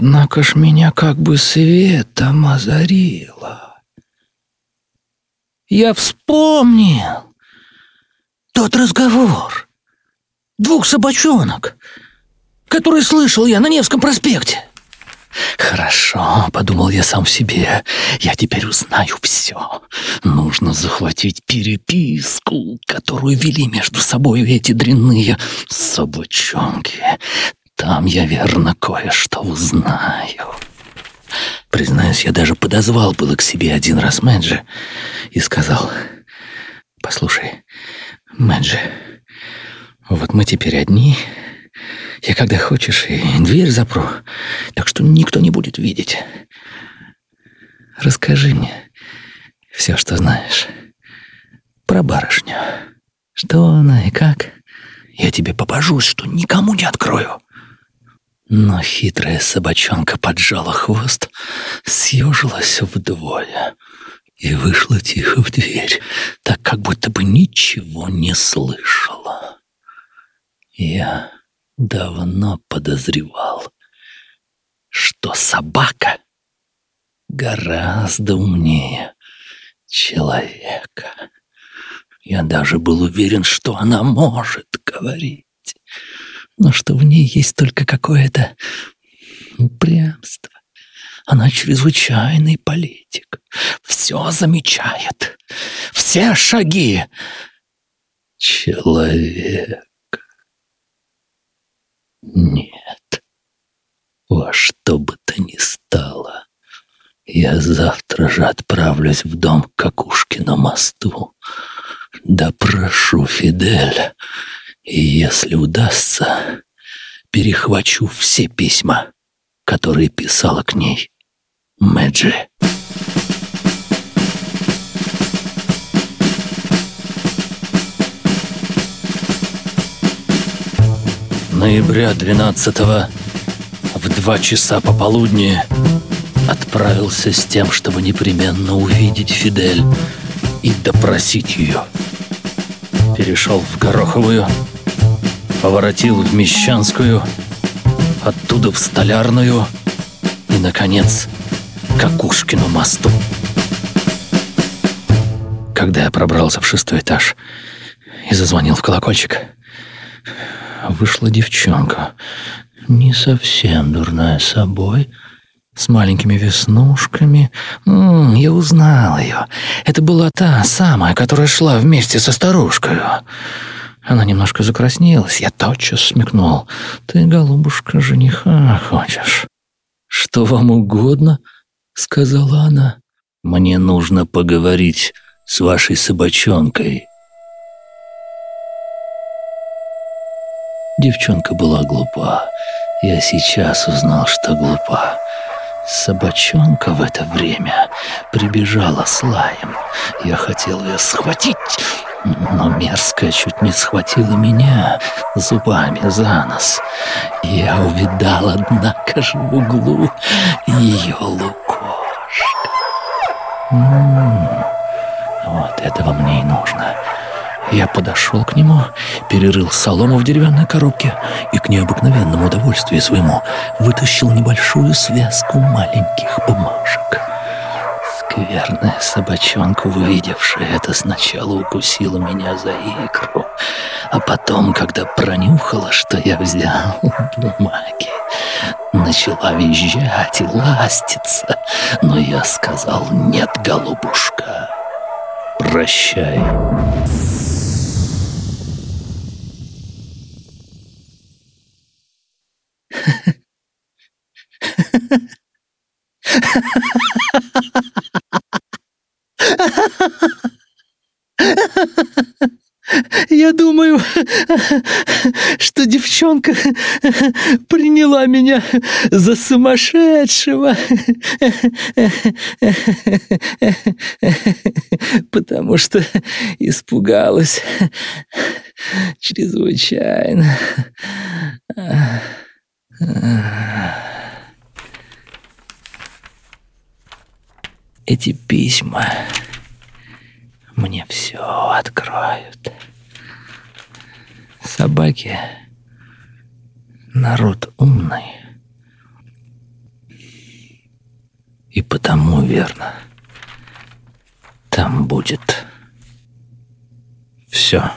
Однако ж меня как бы светом озарило. Я вспомнил тот разговор двух собачонок, который слышал я на Невском проспекте. «Хорошо», — подумал я сам себе, — «я теперь узнаю все. Нужно захватить переписку, которую вели между собой эти дрянные собачонки. Там я верно кое-что узнаю». Признаюсь, я даже подозвал было к себе один раз Мэджи и сказал, «Послушай, Мэджи, вот мы теперь одни, я когда хочешь и дверь запру, так что никто не будет видеть. Расскажи мне все, что знаешь про барышню. Что она и как? Я тебе побожусь, что никому не открою. Но хитрая собачонка поджала хвост, съежилась вдвое и вышла тихо в дверь, так как будто бы ничего не слышала. Я давно подозревал, что собака гораздо умнее человека. Я даже был уверен, что она может говорить, но что в ней есть только какое-то упрямство. Она чрезвычайный политик. Все замечает. Все шаги. Человек. Нет. Во что бы то ни стало. Я завтра же отправлюсь в дом к Какушкину мосту. Допрошу Фидель. И если удастся, перехвачу все письма, которые писала к ней Мэджи. ноября 12 в два часа пополудни отправился с тем, чтобы непременно увидеть Фидель и допросить ее. Перешел в Гороховую, поворотил в Мещанскую, оттуда в Столярную и, наконец, к Акушкину мосту. Когда я пробрался в шестой этаж и зазвонил в колокольчик, вышла девчонка, не совсем дурная собой, с маленькими веснушками. М -м, я узнал ее. Это была та самая, которая шла вместе со старушкой. Она немножко закраснелась, я тотчас смекнул. «Ты, голубушка, жениха хочешь?» «Что вам угодно?» — сказала она. «Мне нужно поговорить с вашей собачонкой». Девчонка была глупа. Я сейчас узнал, что глупа. Собачонка в это время прибежала с лаем. Я хотел ее схватить, но мерзкая чуть не схватила меня зубами за нос. Я увидал, однако же, в углу ее лукошко. М -м -м, вот этого мне и нужно. Я подошел к нему, перерыл солому в деревянной коробке и к необыкновенному удовольствию своему вытащил небольшую связку маленьких бумажек. Скверная собачонка, увидевшая это, сначала укусила меня за икру, а потом, когда пронюхала, что я взял бумаги, начала визжать и ластиться, но я сказал «Нет, голубушка, прощай». Я думаю, что девчонка приняла меня за сумасшедшего, потому что испугалась чрезвычайно. Эти письма мне все откроют собаки народ умный. И потому, верно, там будет все.